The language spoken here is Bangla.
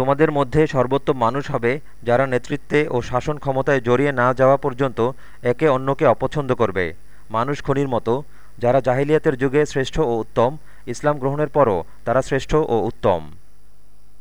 তোমাদের মধ্যে সর্বোত্তম মানুষ হবে যারা নেতৃত্বে ও শাসন ক্ষমতায় জড়িয়ে না যাওয়া পর্যন্ত একে অন্যকে অপছন্দ করবে। মানুষ খনির মতো, যারা জাহিলিয়াতের যুগে শ্রেষ্ঠ ও উত্তম, ইসলাম গ্রহণের পরও তারা শ্রেষ্ঠ ও উত্তম।